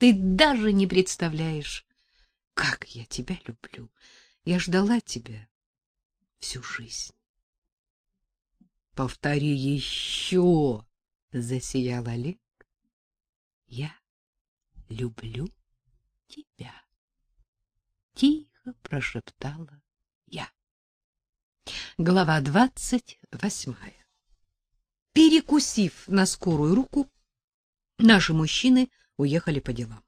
Ты даже не представляешь, как я тебя люблю. Я ждала тебя всю жизнь. Повтори еще, засиял Олег. Я люблю тебя. Тихо прошептала я. Глава двадцать восьмая. Перекусив на скорую руку, наши мужчины уехали по делам.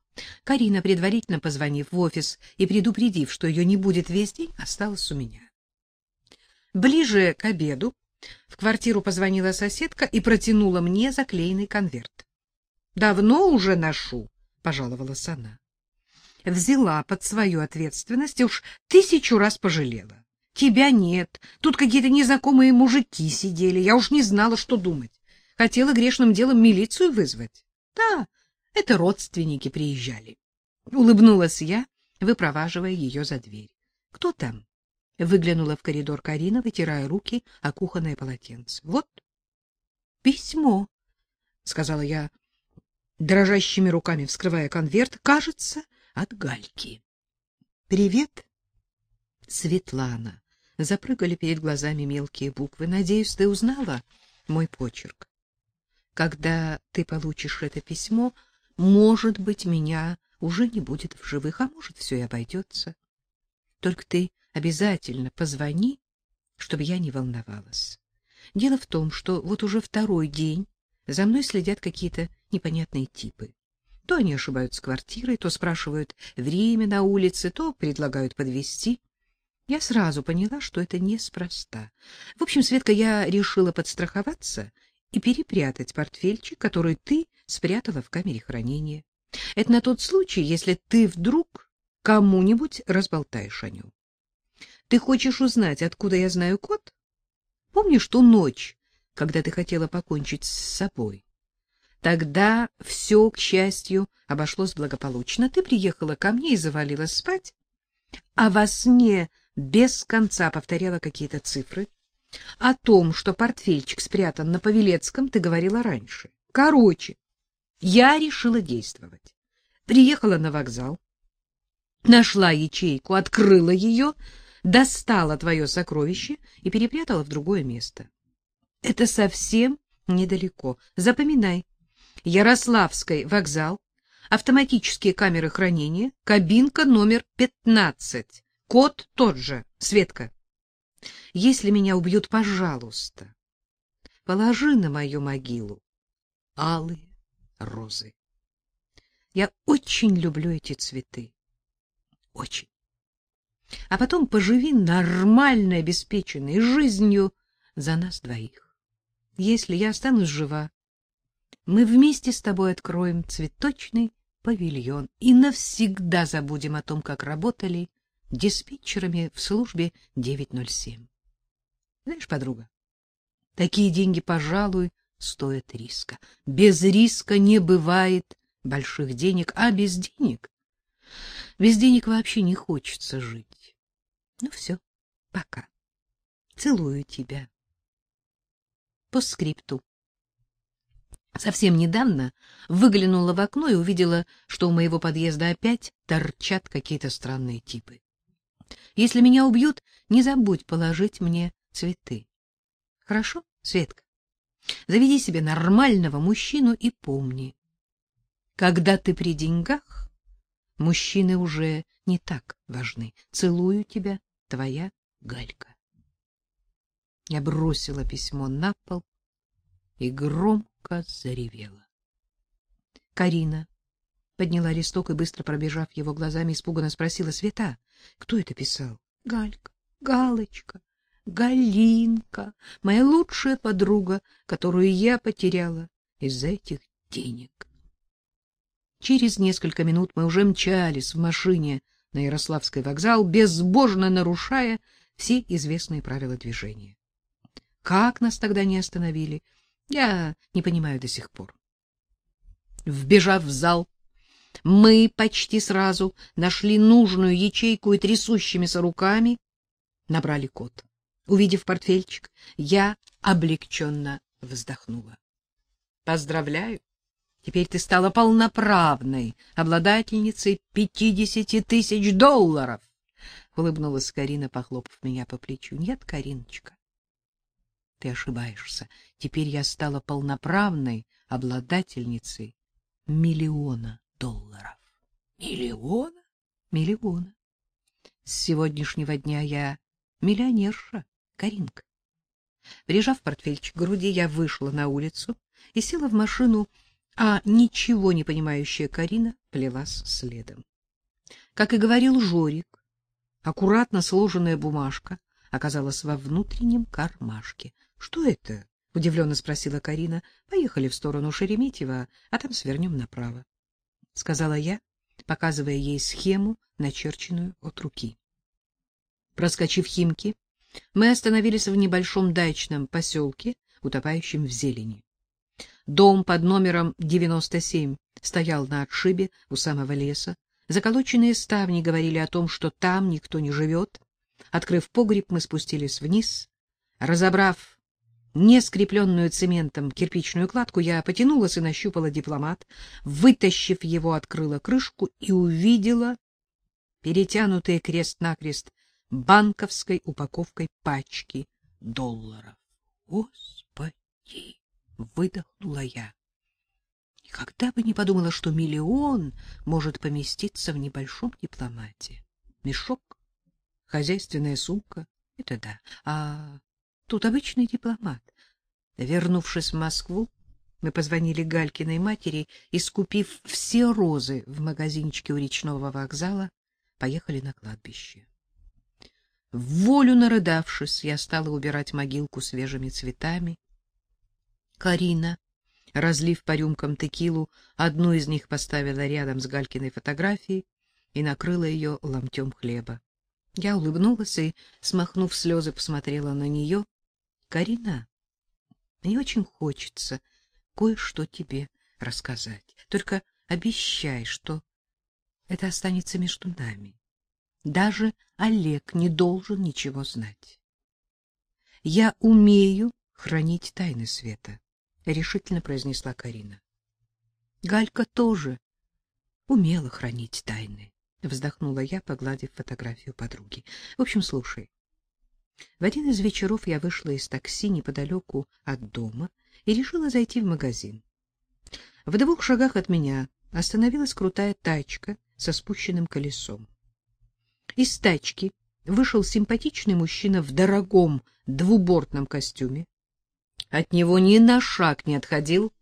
Карина, предварительно позвонив в офис и предупредив, что ее не будет весь день, осталась у меня. Ближе к обеду в квартиру позвонила соседка и протянула мне заклеенный конверт. Давно уже ношу, пожаловалась она. Взяла под свою ответственность уж тысячу раз пожалела. Тебя нет. Тут какие-то незнакомые мужики сидели. Я уж не знала, что думать. Хотела грешным делом милицию вызвать. Да, это родственники приезжали. Улыбнулась я, выпроваживая ее за дверь. Кто там? Выглянула в коридор Карина, вытирая руки о кухонное полотенце. Вот письмо, сказала я, дрожащими руками вскрывая конверт, кажется, от Гальки. Привет, Светлана. Запрыгали перед глазами мелкие буквы. Надеюсь, ты узнала мой почерк. Когда ты получишь это письмо, может быть, меня уже не будет в живых, а может, все и обойдется. Только ты обязательно позвони, чтобы я не волновалась. Дело в том, что вот уже второй день за мной следят какие-то непонятные типы. То они ошибаются с квартирой, то спрашивают время на улице, то предлагают подвезти. Я сразу поняла, что это неспроста. В общем, Светка, я решила подстраховаться и перепрятать портфельчик, который ты спрятала в камере хранения. Это на тот случай, если ты вдруг кому-нибудь разболтаешь о нем. Ты хочешь узнать, откуда я знаю код? Помнишь ту ночь, когда ты хотела покончить с собой? Тогда все, к счастью, обошлось благополучно. Ты приехала ко мне и завалилась спать, а во сне без конца повторяла какие-то цифры. О том, что портфельчик спрятан на Павелецком, ты говорила раньше. Короче, я решила действовать. Приехала на вокзал, нашла ячейку, открыла ее достала твое сокровище и перепрятала в другое место. Это совсем недалеко. Запоминай. Ярославский вокзал, автоматические камеры хранения, кабинка номер 15. Код тот же. Светка. Если меня убьют, пожалуйста, положи на мою могилу алые розы. Я очень люблю эти цветы. Очень а потом поживи нормальной, обеспеченной жизнью за нас двоих. Если я останусь жива, мы вместе с тобой откроем цветочный павильон и навсегда забудем о том, как работали диспетчерами в службе 907. Знаешь, подруга, такие деньги, пожалуй, стоят риска. Без риска не бывает больших денег, а без денег без денег вообще не хочется жить. Ну все, пока. Целую тебя. По скрипту. Совсем недавно выглянула в окно и увидела, что у моего подъезда опять торчат какие-то странные типы. Если меня убьют, не забудь положить мне цветы. Хорошо, Светка? Заведи себе нормального мужчину и помни, когда ты при деньгах, мужчины уже не так важны. Целую тебя, твоя Галька. Я бросила письмо на пол и громко заревела. Карина подняла листок и, быстро пробежав его глазами, испуганно спросила Света, кто это писал? Галька, Галочка, Галинка, моя лучшая подруга, которую я потеряла из-за этих денег. Через несколько минут мы уже мчались в машине на Ярославский вокзал, безбожно нарушая все известные правила движения. Как нас тогда не остановили, я не понимаю до сих пор. Вбежав в зал, мы почти сразу нашли нужную ячейку и трясущимися руками набрали код. Увидев портфельчик, я облегченно вздохнула. Поздравляю, Теперь ты стала полноправной обладательницей пятидесяти тысяч долларов. Улыбнулась Карина, похлопав меня по плечу. Нет, Кариночка, ты ошибаешься. Теперь я стала полноправной обладательницей миллиона долларов. Миллиона? Миллиона. С сегодняшнего дня я миллионерша, Каринка. Прижав портфельчик к груди, я вышла на улицу и села в машину, а ничего не понимающая Карина плелась следом. Как и говорил Жорик, аккуратно сложенная бумажка оказалась во внутреннем кармашке. — Что это? — удивленно спросила Карина. — Поехали в сторону Шереметьево, а там свернем направо, — сказала я, показывая ей схему, начерченную от руки. Проскочив Химки, мы остановились в небольшом дачном поселке, утопающем в зелени. Дом под номером 97 стоял на отшибе у самого леса. Заколоченные ставни говорили о том, что там никто не живет. Открыв погреб, мы спустились вниз. Разобрав нескрепленную цементом кирпичную кладку, я потянулась и нащупала дипломат. Вытащив его, открыла крышку и увидела перетянутые крест-накрест банковской упаковкой пачки долларов. Господи, выдохнула я. Никогда бы не подумала, что миллион может поместиться в небольшом дипломате. Мешок, хозяйственная сумка это да. А тут обычный дипломат. Вернувшись в Москву, мы позвонили Галькиной матери и, скупив все розы в магазинчике у речного вокзала, поехали на кладбище. В волю нарыдавшись, я стала убирать могилку свежими цветами. Карина, разлив по рюмкам текилу, одну из них поставила рядом с Галькиной фотографией и накрыла ее ломтем хлеба. Я улыбнулась и, смахнув слезы, посмотрела на нее. — Карина, мне очень хочется кое-что тебе рассказать. Только обещай, что это останется между нами. Даже Олег не должен ничего знать. Я умею хранить тайны света, решительно произнесла Карина. Галька тоже умела хранить тайны, вздохнула я, погладив фотографию подруги. В общем, слушай. В один из вечеров я вышла из такси неподалеку от дома и решила зайти в магазин. В двух шагах от меня остановилась крутая тачка со спущенным колесом. Из тачки вышел симпатичный мужчина в дорогом двубортном костюме. От него ни на шаг не отходил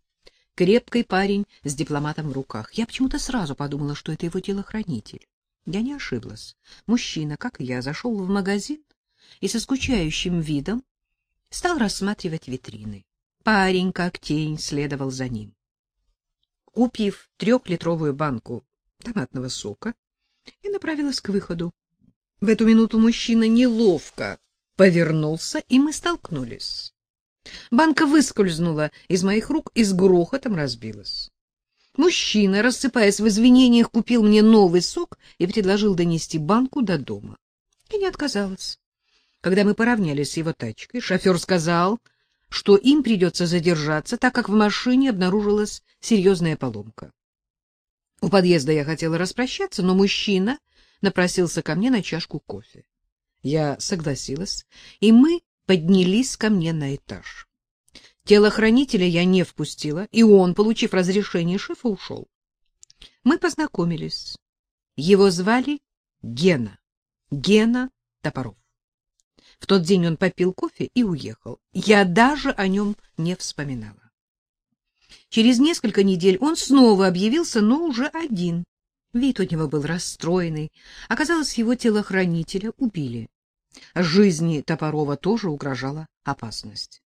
крепкий парень с дипломатом в руках. Я почему-то сразу подумала, что это его телохранитель. Я не ошиблась. Мужчина, как и я, зашел в магазин и со скучающим видом стал рассматривать витрины. Парень, как тень, следовал за ним. Купив трехлитровую банку томатного сока, я направилась к выходу. В эту минуту мужчина неловко повернулся, и мы столкнулись. Банка выскользнула из моих рук и с грохотом разбилась. Мужчина, рассыпаясь в извинениях, купил мне новый сок и предложил донести банку до дома. Я не отказалась. Когда мы поравнялись с его тачкой, шофер сказал, что им придется задержаться, так как в машине обнаружилась серьезная поломка. У подъезда я хотела распрощаться, но мужчина напросился ко мне на чашку кофе. Я согласилась, и мы поднялись ко мне на этаж. Телохранителя я не впустила, и он, получив разрешение шефа, ушел. Мы познакомились. Его звали Гена. Гена Топоров. В тот день он попил кофе и уехал. Я даже о нем не вспоминала. Через несколько недель он снова объявился, но уже один. Вид у него был расстроенный. Оказалось, его телохранителя убили. Жизни Топорова тоже угрожала опасность.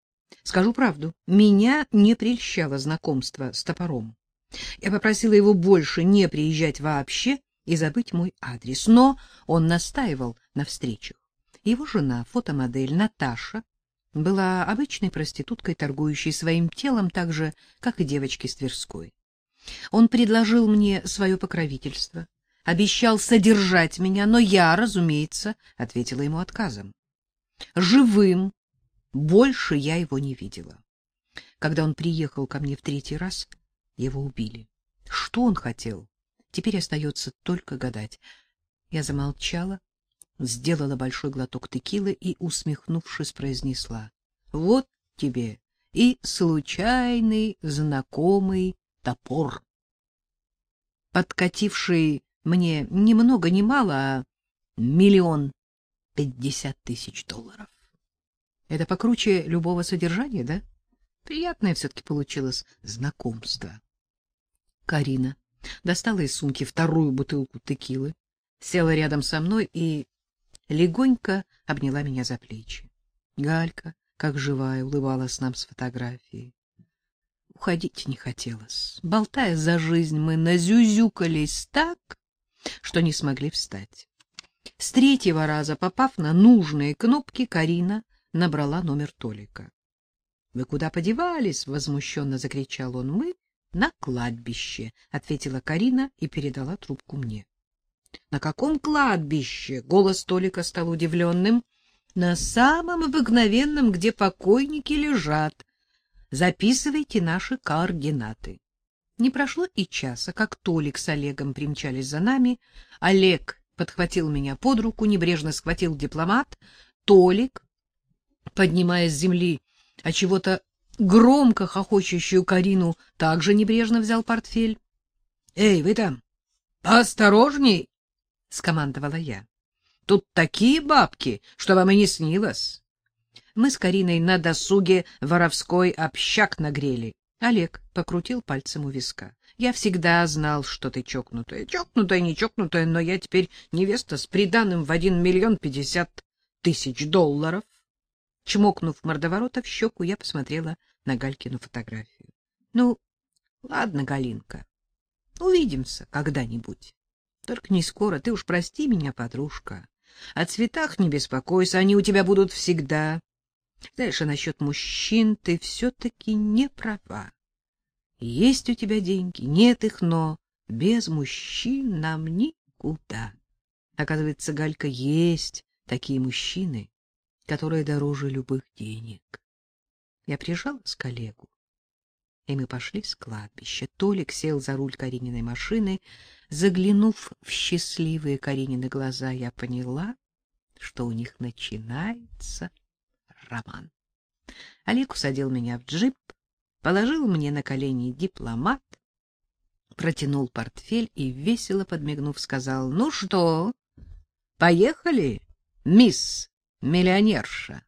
Скажу правду, меня не прельщало знакомство с Топором. Я попросила его больше не приезжать вообще и забыть мой адрес, но он настаивал на встречах. Его жена, фотомодель Наташа, была обычной проституткой, торгующей своим телом так же, как и девочки с Тверской. Он предложил мне свое покровительство, обещал содержать меня, но я, разумеется, ответила ему отказом. Живым больше я его не видела. Когда он приехал ко мне в третий раз, Его убили. Что он хотел? Теперь остается только гадать. Я замолчала, сделала большой глоток текилы и, усмехнувшись, произнесла: "Вот тебе и случайный знакомый топор". Подкативший мне ни много ни мало, а миллион пятьдесят тысяч долларов. Это покруче любого содержания, да? Приятное все-таки получилось знакомство. Карина достала из сумки вторую бутылку текилы, села рядом со мной и легонько обняла меня за плечи. Галька, как живая, улыбалась нам с фотографии. Уходить не хотелось. Болтая за жизнь, мы назюзюкались так, что не смогли встать. С третьего раза, попав на нужные кнопки, Карина набрала номер Толика. — Вы куда подевались? — возмущенно закричал он. — Мы на кладбище, — ответила Карина и передала трубку мне. — На каком кладбище? — голос Толика стал удивленным. — На самом обыкновенном, где покойники лежат. Записывайте наши координаты. Не прошло и часа, как Толик с Олегом примчались за нами. Олег подхватил меня под руку, небрежно схватил дипломат. Толик, поднимая с земли, а чего-то громко хохочущую Карину, также небрежно взял портфель. — Эй, вы там, осторожней! — скомандовала я. — Тут такие бабки, что вам и не снилось. Мы с Кариной на досуге воровской общак нагрели. Олег покрутил пальцем у виска. Я всегда знал, что ты чокнутая. Чокнутая, не чокнутая, но я теперь невеста с приданым в один миллион пятьдесят тысяч долларов. Чмокнув мордоворота в щеку, я посмотрела на Галькину фотографию. — Ну, ладно, Галинка, увидимся когда-нибудь. Только не скоро, ты уж прости меня, подружка. О цветах не беспокойся, они у тебя будут всегда. Знаешь, а насчет мужчин ты все-таки не права. Есть у тебя деньги, нет их, но без мужчин нам никуда. Оказывается, Галька, есть такие мужчины, которые дороже любых денег. Я прижалась к коллегу, и мы пошли с кладбища. Толик сел за руль Карининой машины. Заглянув в счастливые Каринины глаза, я поняла, что у них начинается роман. Олег усадил меня в джип, положил мне на колени дипломат, протянул портфель и, весело подмигнув, сказал, «Ну что, поехали, мисс миллионерша?»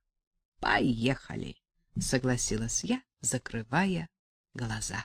«Поехали!» — согласилась я, закрывая глаза.